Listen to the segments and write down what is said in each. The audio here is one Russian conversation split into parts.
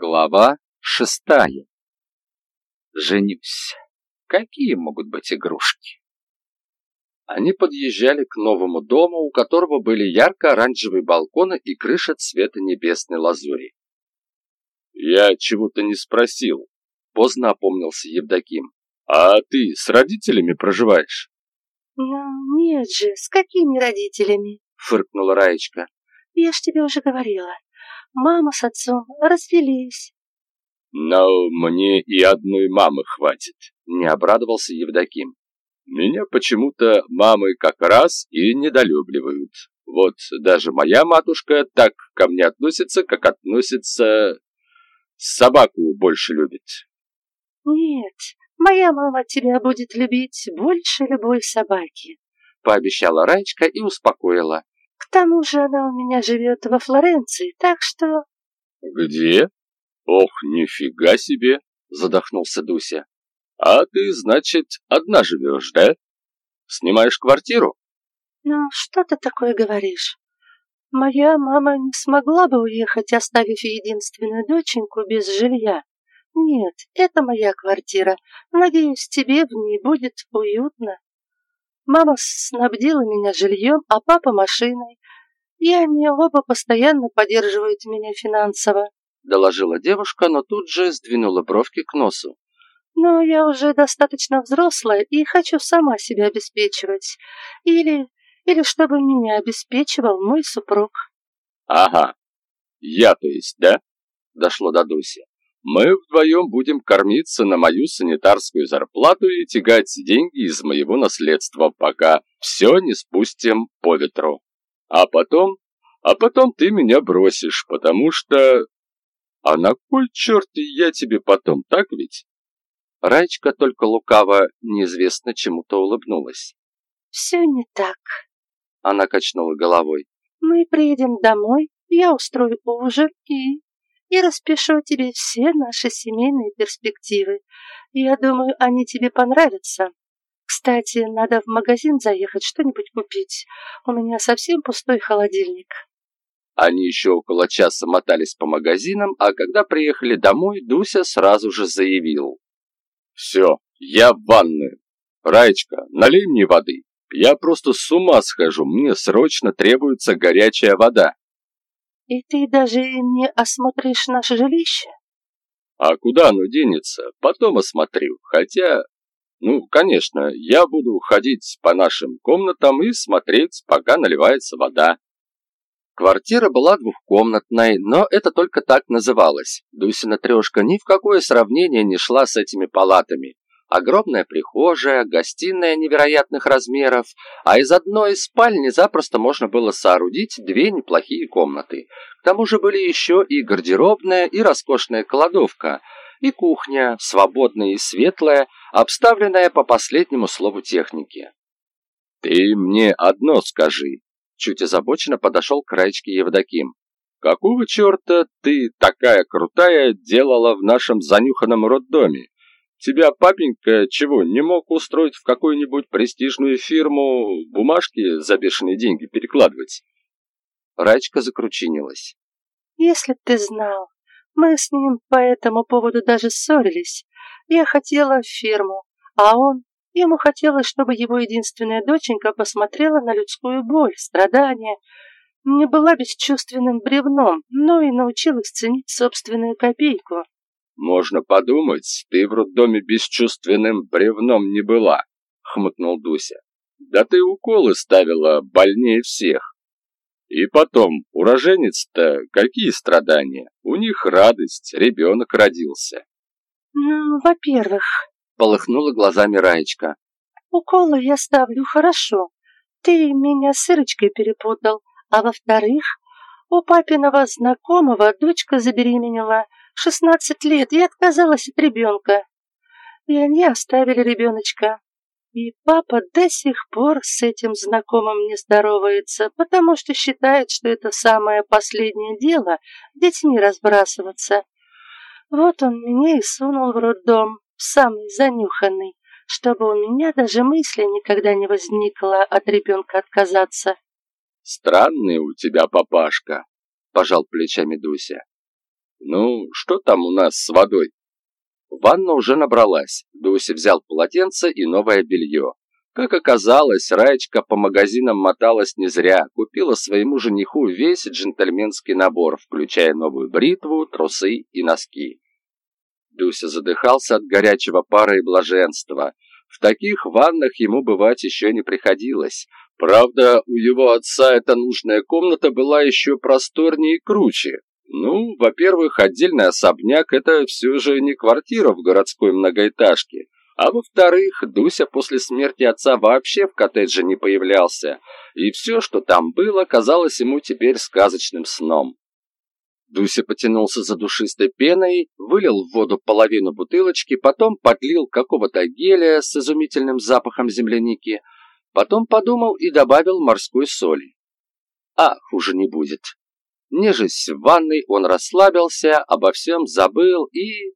Глава шестая. Женюсь. Какие могут быть игрушки? Они подъезжали к новому дому, у которого были ярко-оранжевые балконы и крыша цвета небесной лазури. «Я чего-то не спросил», — поздно опомнился Евдоким. «А ты с родителями проживаешь?» «Ну, нет же, с какими родителями?» — фыркнула Раечка. «Я ж тебе уже говорила, Мама с отцом развелись. Но мне и одной мамы хватит, не обрадовался Евдоким. Меня почему-то мамы как раз и недолюбливают. Вот даже моя матушка так ко мне относится, как относится... Собаку больше любит. Нет, моя мама тебя будет любить больше любой собаки, пообещала Раечка и успокоила. К тому же она у меня живет во Флоренции, так что...» «Где? Ох, нифига себе!» — задохнулся Дуся. «А ты, значит, одна живешь, да? Снимаешь квартиру?» «Ну, что ты такое говоришь? Моя мама не смогла бы уехать, оставив единственную доченьку без жилья. Нет, это моя квартира. Надеюсь, тебе в ней будет уютно». Мама снабдила меня жильем, а папа машиной. И они оба постоянно поддерживают меня финансово», — доложила девушка, но тут же сдвинула бровки к носу. «Но я уже достаточно взрослая и хочу сама себя обеспечивать. Или... или чтобы меня обеспечивал мой супруг». «Ага. Я, то есть, да?» — дошло до Дуси. Мы вдвоем будем кормиться на мою санитарскую зарплату и тягать деньги из моего наследства, пока все не спустим по ветру. А потом... А потом ты меня бросишь, потому что... А на кой черт я тебе потом, так ведь? Раечка только лукаво неизвестно чему-то улыбнулась. «Все не так», — она качнула головой. «Мы приедем домой, я устрою ужин и и распишу тебе все наши семейные перспективы. Я думаю, они тебе понравятся. Кстати, надо в магазин заехать, что-нибудь купить. У меня совсем пустой холодильник. Они еще около часа мотались по магазинам, а когда приехали домой, Дуся сразу же заявил. «Все, я в ванную. Раечка, налей мне воды. Я просто с ума схожу, мне срочно требуется горячая вода». И ты даже не осмотришь наше жилище? А куда оно денется? Потом осмотрю. Хотя, ну, конечно, я буду ходить по нашим комнатам и смотреть, пока наливается вода. Квартира была двухкомнатной, но это только так называлось. Дусина трешка ни в какое сравнение не шла с этими палатами. Огромная прихожая, гостиная невероятных размеров, а из одной спальни запросто можно было соорудить две неплохие комнаты. К тому же были еще и гардеробная, и роскошная кладовка, и кухня, свободная и светлая, обставленная по последнему слову техники. «Ты мне одно скажи», — чуть озабоченно подошел к Раечке Евдоким. «Какого черта ты такая крутая делала в нашем занюханном роддоме? Тебя папенька чего, не мог устроить в какую-нибудь престижную фирму бумажки за бешеные деньги перекладывать?» Рачка закручинилась. «Если б ты знал, мы с ним по этому поводу даже ссорились. Я хотела в фирму, а он... Ему хотелось, чтобы его единственная доченька посмотрела на людскую боль, страдания, не была бесчувственным бревном, но и научилась ценить собственную копейку. «Можно подумать, ты в роддоме бесчувственным бревном не была», — хмыкнул Дуся. «Да ты уколы ставила больнее всех. И потом, уроженец-то какие страдания? У них радость, ребенок родился». «Ну, во-первых», — полыхнула глазами Раечка. «Уколы я ставлю хорошо. Ты меня с Ирочкой перепутал. А во-вторых, у папиного знакомого дочка забеременела» шестнадцать лет и отказалась от ребенка. И они оставили ребеночка. И папа до сих пор с этим знакомым не здоровается, потому что считает, что это самое последнее дело детьми разбрасываться. Вот он меня и сунул в роддом, самый занюханный, чтобы у меня даже мысли никогда не возникло от ребенка отказаться. «Странный у тебя папашка», — пожал плечами Дуся. Ну, что там у нас с водой? Ванна уже набралась. Дуся взял полотенце и новое белье. Как оказалось, Раечка по магазинам моталась не зря. Купила своему жениху весь джентльменский набор, включая новую бритву, трусы и носки. Дуся задыхался от горячего пара и блаженства. В таких ваннах ему бывать еще не приходилось. Правда, у его отца эта нужная комната была еще просторнее и круче. Ну, во-первых, отдельный особняк – это все же не квартира в городской многоэтажке. А во-вторых, Дуся после смерти отца вообще в коттедже не появлялся. И все, что там было, казалось ему теперь сказочным сном. Дуся потянулся за душистой пеной, вылил в воду половину бутылочки, потом подлил какого-то геля с изумительным запахом земляники, потом подумал и добавил морской соли. А, хуже не будет. Нежесть в ванной, он расслабился, обо всем забыл и...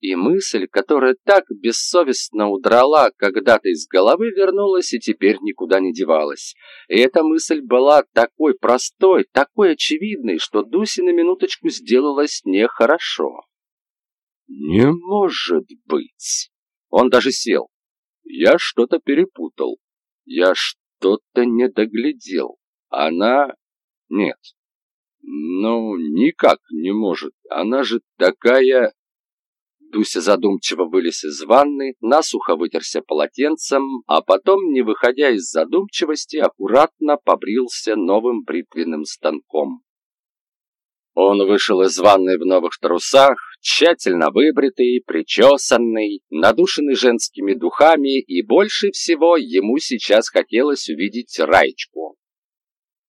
И мысль, которая так бессовестно удрала когда-то из головы, вернулась и теперь никуда не девалась. И эта мысль была такой простой, такой очевидной, что Дусе на минуточку сделалось нехорошо. «Не может быть!» Он даже сел. «Я что-то перепутал. Я что-то не доглядел. Она... Нет, ну, никак не может. Она же такая... Дуся задумчиво вылез из ванны, насухо вытерся полотенцем, а потом, не выходя из задумчивости, аккуратно побрился новым бритвенным станком. Он вышел из ванны в новых трусах, тщательно выбритый, причесанный, надушенный женскими духами, и больше всего ему сейчас хотелось увидеть Раечку.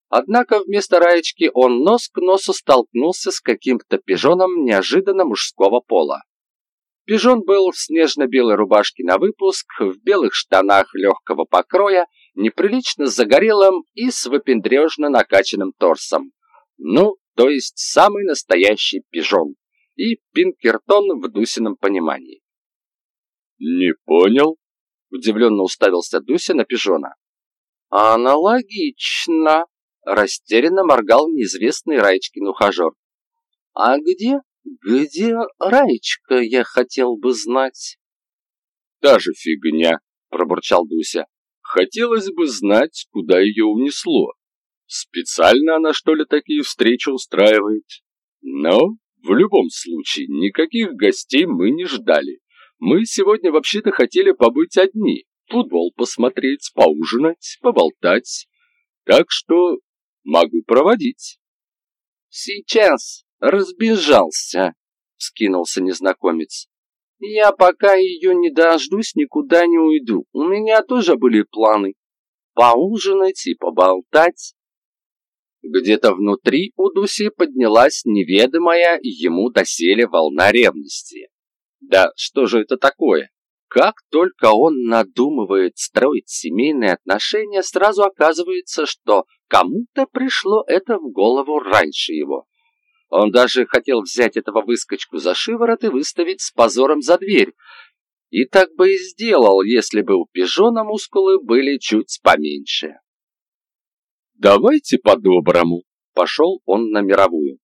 Однако вместо Раечки он нос к носу столкнулся с каким-то пижоном неожиданно мужского пола. Пижон был в снежно-белой рубашке на выпуск, в белых штанах легкого покроя, неприлично загорелым и с выпендрежно накачанным торсом. Ну, то есть самый настоящий пижон. И Пинкертон в Дусином понимании. «Не понял?» — удивленно уставился Дуся на пижона. «Аналогично», Растерянно моргал неизвестный Раечкин ухажер. «А где? Где Раечка, я хотел бы знать?» «Та же фигня», — пробурчал Дуся. «Хотелось бы знать, куда ее унесло. Специально она, что ли, такие встречи устраивает? Но, в любом случае, никаких гостей мы не ждали. Мы сегодня вообще-то хотели побыть одни, футбол посмотреть, поужинать, поболтать. Так что Могу проводить. Сейчас разбежался, скинулся незнакомец. Я пока ее не дождусь, никуда не уйду. У меня тоже были планы. Поужинать и поболтать. Где-то внутри у Дуси поднялась неведомая ему доселе волна ревности. Да что же это такое? Как только он надумывает строить семейные отношения, сразу оказывается, что кому-то пришло это в голову раньше его. Он даже хотел взять этого выскочку за шиворот и выставить с позором за дверь. И так бы и сделал, если бы у пижона мускулы были чуть поменьше. «Давайте по-доброму», — пошел он на мировую.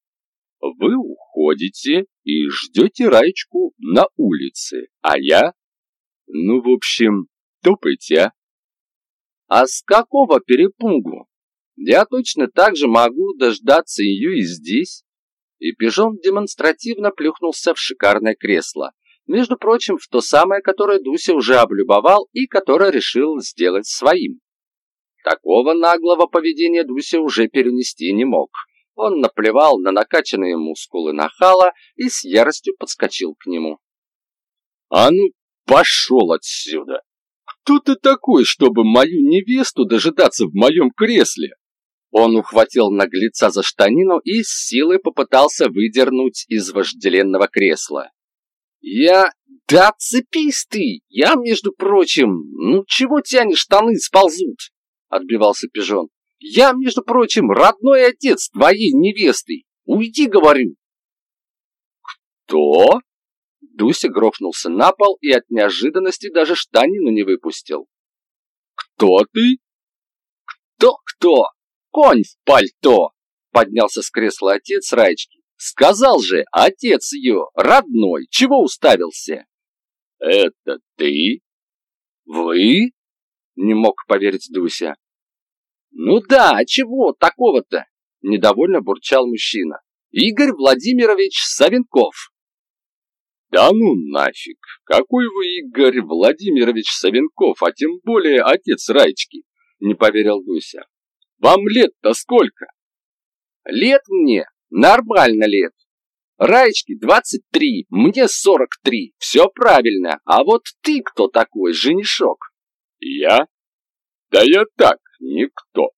«Вы уходите и ждете Раечку на улице, а я ну, в общем, топайте, а. А с какого перепугу? Я точно так же могу дождаться ее и здесь. И пижон демонстративно плюхнулся в шикарное кресло. Между прочим, в то самое, которое Дуся уже облюбовал и которое решил сделать своим. Такого наглого поведения Дуся уже перенести не мог. Он наплевал на накачанные мускулы нахала и с яростью подскочил к нему. «А ну, Пошел отсюда! Кто ты такой, чтобы мою невесту дожидаться в моем кресле? Он ухватил наглеца за штанину и с силой попытался выдернуть из вожделенного кресла. «Я... Да цепись ты! Я, между прочим... Ну чего тянешь, штаны сползут?» Отбивался пижон. «Я, между прочим, родной отец твоей невесты! Уйди, говорю!» «Кто?» Дуся грохнулся на пол и от неожиданности даже штанину не выпустил. «Кто ты?» «Кто-кто? Конь в пальто!» Поднялся с кресла отец Раечки. Сказал же, отец ее, родной, чего уставился? Это ты? Вы? Не мог поверить Дуся. Ну да, а чего такого-то? Недовольно бурчал мужчина. Игорь Владимирович Савенков. Да ну нафиг, какой вы Игорь Владимирович Савенков, а тем более отец Раечки, не поверил Дуся. Вам лет-то сколько? Лет мне? Нормально лет. Раечке 23, мне 43, все правильно. А вот ты кто такой, женишок? Я? Да я так, никто.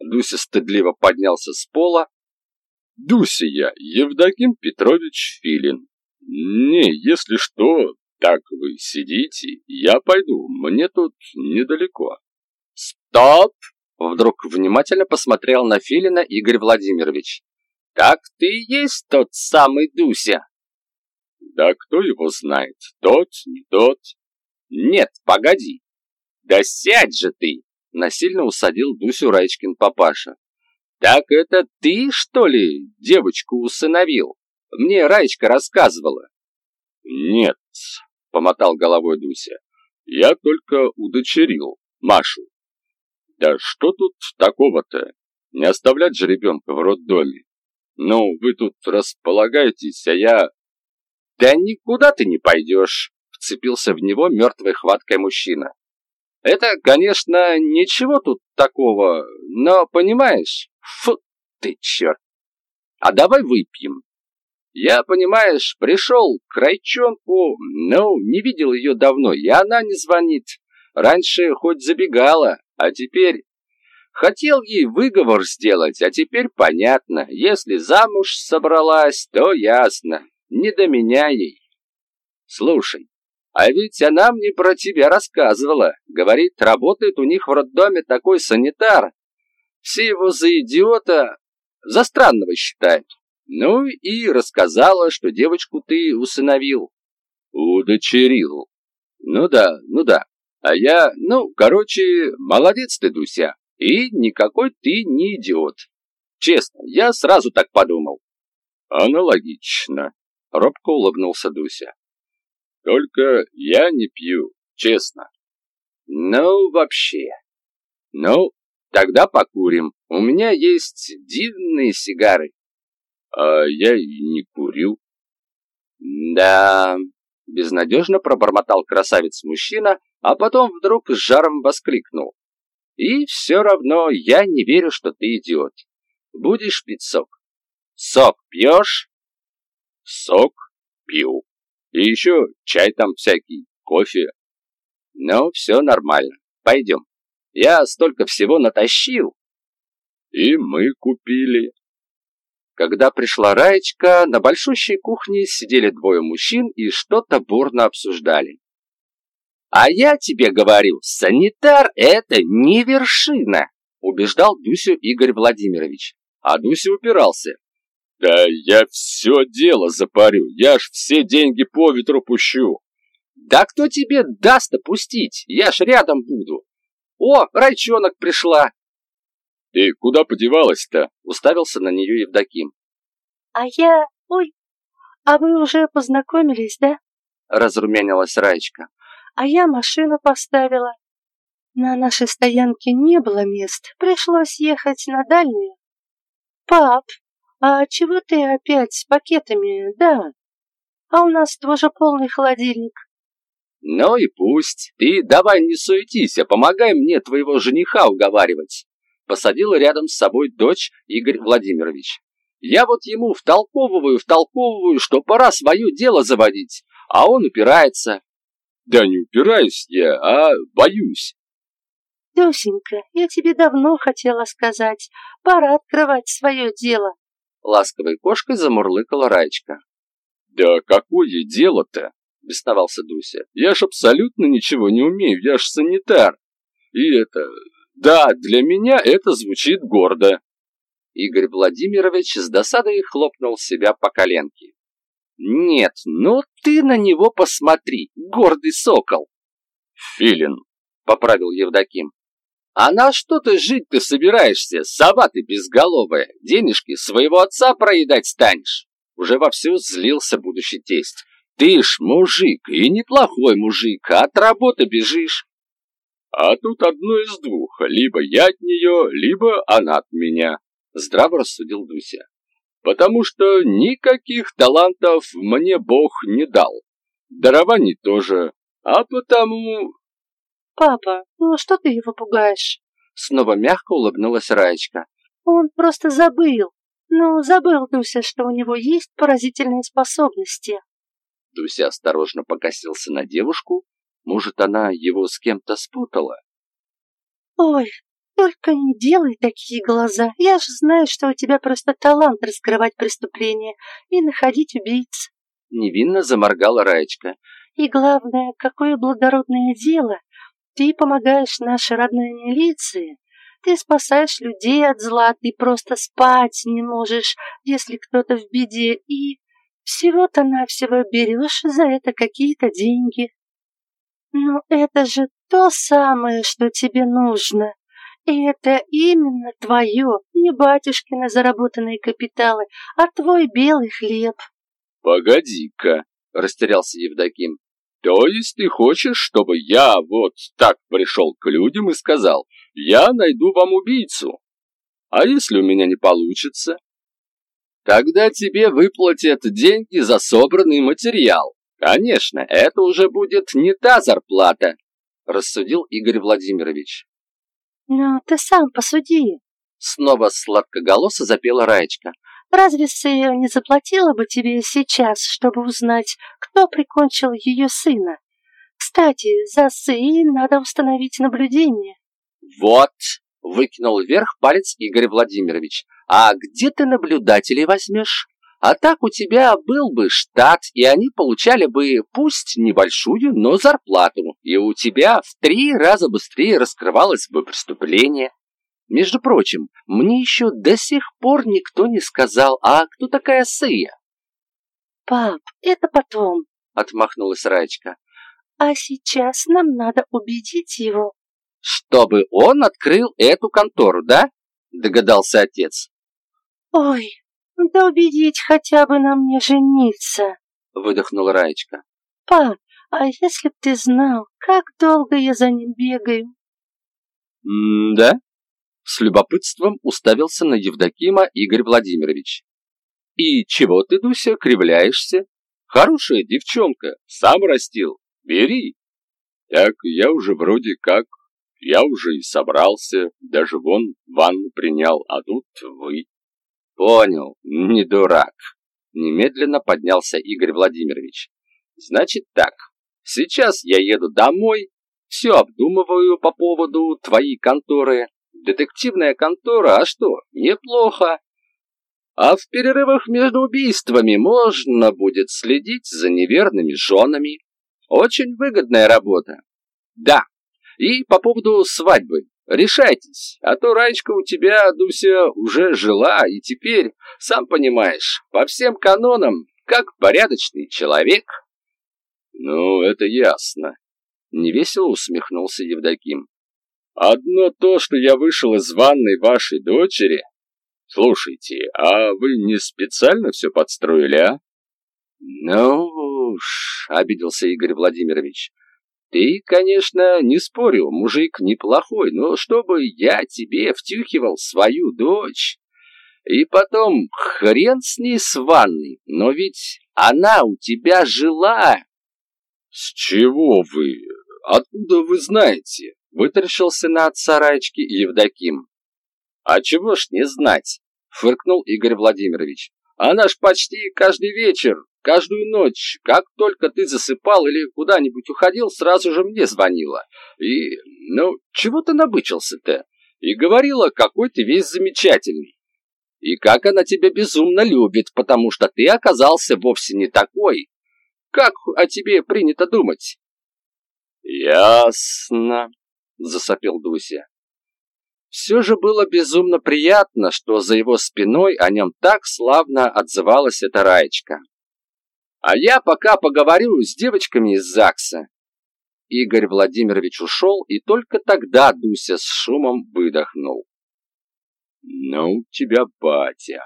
Дуся стыдливо поднялся с пола. Дуся я, Евдоким Петрович Филин. Не, если что, так вы сидите, я пойду, мне тут недалеко. Стоп! Вдруг внимательно посмотрел на Филина Игорь Владимирович. Так ты и есть тот самый Дуся. Да кто его знает, тот, не тот. Нет, погоди. Да сядь же ты, насильно усадил Дусю Раечкин папаша. Так это ты, что ли, девочку усыновил? Мне Раечка рассказывала. Нет, помотал головой Дуся. Я только удочерил Машу. Да что тут такого-то? Не оставлять же ребенка в роддоме. «Ну, вы тут располагаетесь, а я...» «Да никуда ты не пойдешь», — вцепился в него мертвой хваткой мужчина. «Это, конечно, ничего тут такого, но, понимаешь, фу ты черт! А давай выпьем. Я, понимаешь, пришел к Райчонку, но не видел ее давно, и она не звонит. Раньше хоть забегала, а теперь Хотел ей выговор сделать, а теперь понятно. Если замуж собралась, то ясно. Не до меня ей. Слушай, а ведь она мне про тебя рассказывала. Говорит, работает у них в роддоме такой санитар. Все его за идиота, за странного считают. Ну и рассказала, что девочку ты усыновил. Удочерил. Ну да, ну да. А я, ну, короче, молодец ты, Дуся. И никакой ты не идиот. Честно, я сразу так подумал. Аналогично. Робко улыбнулся Дуся. Только я не пью, честно. Ну, вообще. Ну, тогда покурим. У меня есть дивные сигары. А я и не курю. Да, безнадежно пробормотал красавец-мужчина, а потом вдруг с жаром воскликнул. И все равно я не верю, что ты идиот. Будешь пить сок? Сок пьешь? Сок пью. И еще чай там всякий, кофе. Ну, все нормально. Пойдем. Я столько всего натащил. И мы купили. Когда пришла Раечка, на большущей кухне сидели двое мужчин и что-то бурно обсуждали. «А я тебе говорю, санитар — это не вершина!» убеждал Дусю Игорь Владимирович. А Дуся упирался. «Да я все дело запарю, я ж все деньги по ветру пущу!» «Да кто тебе даст опустить? Я ж рядом буду!» «О, райчонок пришла!» «Ты куда подевалась-то?» уставился на нее Евдоким. «А я... Ой, а вы уже познакомились, да?» разрумянилась Раечка а я машину поставила. На нашей стоянке не было мест, пришлось ехать на дальнюю. Пап, а чего ты опять с пакетами, да? А у нас тоже полный холодильник. Ну и пусть. Ты давай не суетись, а помогай мне твоего жениха уговаривать. Посадила рядом с собой дочь Игорь Владимирович. Я вот ему втолковываю, втолковываю, что пора свое дело заводить, а он упирается. Да не упираюсь я, а боюсь. Дусенька, я тебе давно хотела сказать, пора открывать свое дело. Ласковой кошкой замурлыкала Раечка. Да какое дело-то? Бесновался Дуся. Я ж абсолютно ничего не умею, я ж санитар. И это... Да, для меня это звучит гордо. Игорь Владимирович с досадой хлопнул себя по коленке. Нет, ну ты на него посмотри, гордый сокол. Филин, поправил Евдоким. А на что ты жить ты собираешься, сова ты безголовая? Денежки своего отца проедать станешь? Уже вовсю злился будущий тесть. «Ты ж мужик, и неплохой мужик, а от работы бежишь». «А тут одно из двух, либо я от нее, либо она от меня», — здраво рассудил Дуся. «Потому что никаких талантов мне Бог не дал. Дарований тоже, а потому...» «Папа, ну что ты его пугаешь?» Снова мягко улыбнулась Раечка. «Он просто забыл. Ну, забыл Дуся, что у него есть поразительные способности». Дуся осторожно покосился на девушку. Может, она его с кем-то спутала? «Ой, только не делай такие глаза. Я же знаю, что у тебя просто талант раскрывать преступления и находить убийц». Невинно заморгала Раечка. «И главное, какое благородное дело. Ты помогаешь нашей родной милиции. Ты спасаешь людей от зла, ты просто спать не можешь, если кто-то в беде, и всего-то навсего берешь за это какие-то деньги. Ну, это же то самое, что тебе нужно. И это именно твое, не батюшкины заработанные капиталы, а твой белый хлеб. Погоди-ка, растерялся Евдоким. То есть ты хочешь, чтобы я вот так пришел к людям и сказал, я найду вам убийцу? А если у меня не получится? Тогда тебе выплатят деньги за собранный материал. Конечно, это уже будет не та зарплата, рассудил Игорь Владимирович. Ну, ты сам посуди. Снова сладкоголосо запела Раечка. Разве Сэя не заплатила бы тебе сейчас, чтобы узнать, кто прикончил ее сына? Кстати, за Сэей надо установить наблюдение. Вот, выкинул вверх палец Игорь Владимирович. А где ты наблюдателей возьмешь? А так у тебя был бы штат, и они получали бы, пусть небольшую, но зарплату, и у тебя в три раза быстрее раскрывалось бы преступление. Между прочим, мне еще до сих пор никто не сказал, а кто такая Сыя? Пап, это потом, отмахнулась Раечка. А сейчас нам надо убедить его. Чтобы он открыл эту контору, да? Догадался отец. Ой, да убедить хотя бы на мне жениться, выдохнула Раечка. Пап, а если б ты знал, как долго я за ним бегаю? М-да? С любопытством уставился на Евдокима Игорь Владимирович. «И чего ты, Дуся, кривляешься? Хорошая девчонка, сам растил, бери!» «Так я уже вроде как, я уже и собрался, даже вон ванну принял, а тут вы». «Понял, не дурак!» Немедленно поднялся Игорь Владимирович. «Значит так, сейчас я еду домой, все обдумываю по поводу твоей конторы, Детективная контора, а что, неплохо. А в перерывах между убийствами можно будет следить за неверными женами. Очень выгодная работа. Да, и по поводу свадьбы. Решайтесь, а то Раечка у тебя, Дуся, уже жила, и теперь, сам понимаешь, по всем канонам, как порядочный человек. Ну, это ясно. Невесело усмехнулся Евдоким. Одно то, что я вышел из ванной вашей дочери. Слушайте, а вы не специально все подстроили, а? Ну уж, обиделся Игорь Владимирович. Ты, конечно, не спорю, мужик неплохой, но чтобы я тебе втюхивал свою дочь... И потом, хрен с ней с ванной, но ведь она у тебя жила. С чего вы? Откуда вы знаете? Вытаращился на отца Раечки Евдоким. «А чего ж не знать?» — фыркнул Игорь Владимирович. «Она ж почти каждый вечер, каждую ночь, как только ты засыпал или куда-нибудь уходил, сразу же мне звонила. И, ну, чего ты набычился-то? И говорила, какой ты весь замечательный. И как она тебя безумно любит, потому что ты оказался вовсе не такой, как о тебе принято думать». «Ясно», — засопел Дуся. Все же было безумно приятно, что за его спиной о нем так славно отзывалась эта Раечка. А я пока поговорю с девочками из ЗАГСа. Игорь Владимирович ушел, и только тогда Дуся с шумом выдохнул. «Ну, тебя, батя,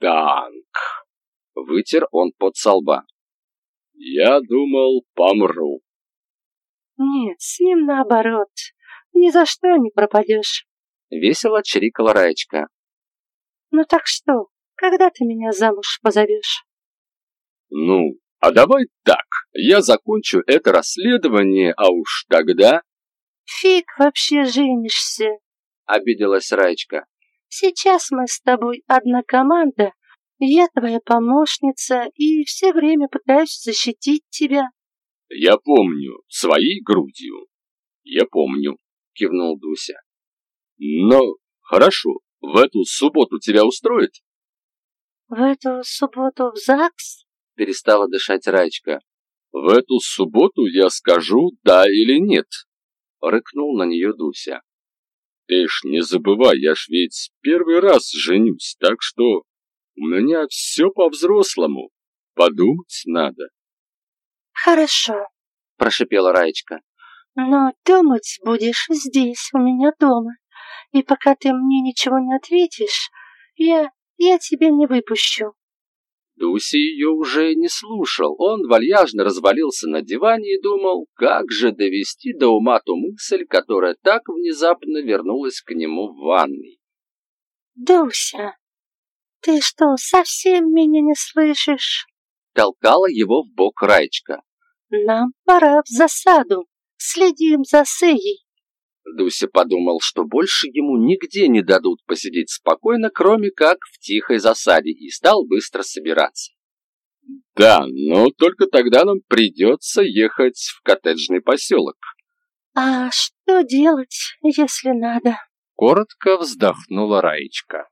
танк!» Вытер он под со лба. Я думал, помру. Нет, с ним наоборот. Ни за что не пропадешь. Весело чирикала Раечка. Ну так что, когда ты меня замуж позовешь? Ну, а давай так, я закончу это расследование, а уж тогда... Фиг вообще женишься, обиделась Раечка. Сейчас мы с тобой одна команда, я твоя помощница и все время пытаюсь защитить тебя. Я помню, своей грудью. Я помню, кивнул Дуся. Но хорошо, в эту субботу тебя устроит? В эту субботу в ЗАГС? Перестала дышать Раечка. В эту субботу я скажу да или нет. Рыкнул на нее Дуся. Ты ж не забывай, я ж ведь первый раз женюсь, так что у меня все по-взрослому. Подумать надо. Хорошо, прошипела Раечка. Но думать будешь здесь, у меня дома. И пока ты мне ничего не ответишь, я... я тебя не выпущу. Дуси ее уже не слушал. Он вальяжно развалился на диване и думал, как же довести до ума ту мысль, которая так внезапно вернулась к нему в ванной. «Дуся, ты что, совсем меня не слышишь?» Толкала его в бок Раечка. «Нам пора в засаду. Следим за Сеей». Дуся подумал, что больше ему нигде не дадут посидеть спокойно, кроме как в тихой засаде, и стал быстро собираться. «Да, но только тогда нам придется ехать в коттеджный поселок». «А что делать, если надо?» Коротко вздохнула Раечка.